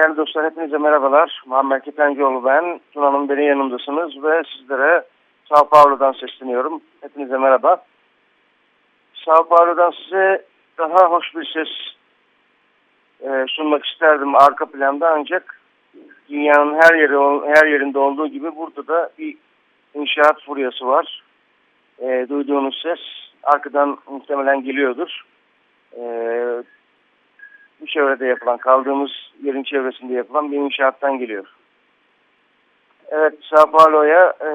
Değerli dostlar hepinize merhabalar. Muhammed Ketencoğlu ben. Tuna'nın beni yanındasınız ve sizlere Sao Paulo'dan sesleniyorum. Hepinize merhaba. Sao Paulo'dan size daha hoş bir ses e, sunmak isterdim arka planda ancak dünyanın her yeri her yerinde olduğu gibi burada da bir inşaat furyası var. E, duyduğunuz ses arkadan muhtemelen geliyordur. E, bu çevrede yapılan, kaldığımız yerin çevresinde yapılan bir inşaattan geliyor. Evet, Sao Paulo'ya e,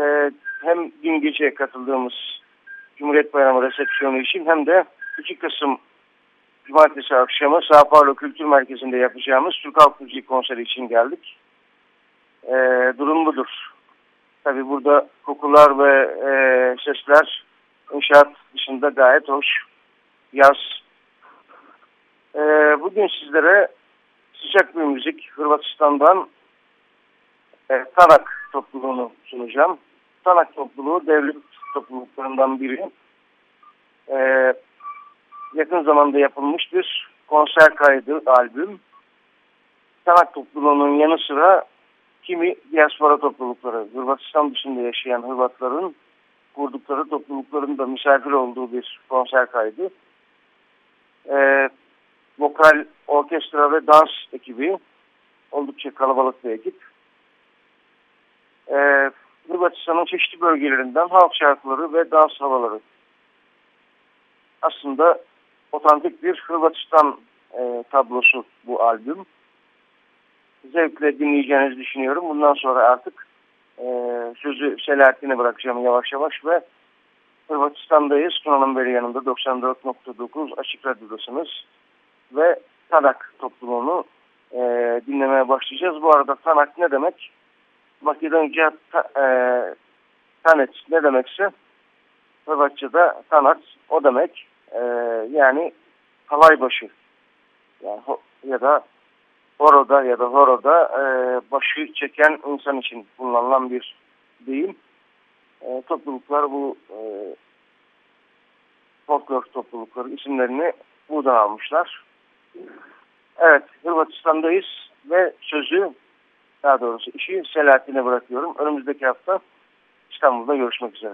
hem dün gece katıldığımız Cumhuriyet Bayramı resepsiyonu için hem de 2 Kasım Cumartesi akşamı Sao Paulo Kültür Merkezi'nde yapacağımız Türk Halk Müziği konseri için geldik. E, durum budur. Tabi burada kokular ve e, sesler inşaat dışında gayet hoş. Yaz ee, bugün sizlere sıcak bir müzik Hırvatistan'dan e, Tanak topluluğunu sunacağım. Tanak topluluğu devlet topluluklarından biri. Ee, yakın zamanda yapılmış bir konser kaydı albüm. Tanak topluluğunun yanı sıra kimi diaspora toplulukları, Hırvatistan dışında yaşayan Hırvatların kurdukları toplulukların da misafir olduğu bir konser kaydı. Ee, vokal, orkestra ve dans ekibi. Oldukça kalabalık bir ekip. Ee, çeşitli bölgelerinden halk şarkıları ve dans havaları. Aslında otantik bir Hırvatistan e, tablosu bu albüm. Zevkle dinleyeceğinizi düşünüyorum. Bundan sonra artık e, sözü Selahattin'e bırakacağım yavaş yavaş ve Hırvatistan'dayız. Tuna'nın beri yanında 94.9 Açık Radyo'dasınız ve Tanak topluluğunu e, dinlemeye başlayacağız. Bu arada Tanak ne demek? Makedonca e, Tanet ne demekse Hırvatça'da Tanat o demek. E, yani halaybaşı yani, ya da horoda ya da horoda e, başı çeken insan için kullanılan bir deyim. E, topluluklar bu e, folklor toplulukları isimlerini buradan almışlar. Evet, Hırvatistan'dayız ve sözü, daha doğrusu işi Selahattin'e bırakıyorum. Önümüzdeki hafta İstanbul'da görüşmek üzere.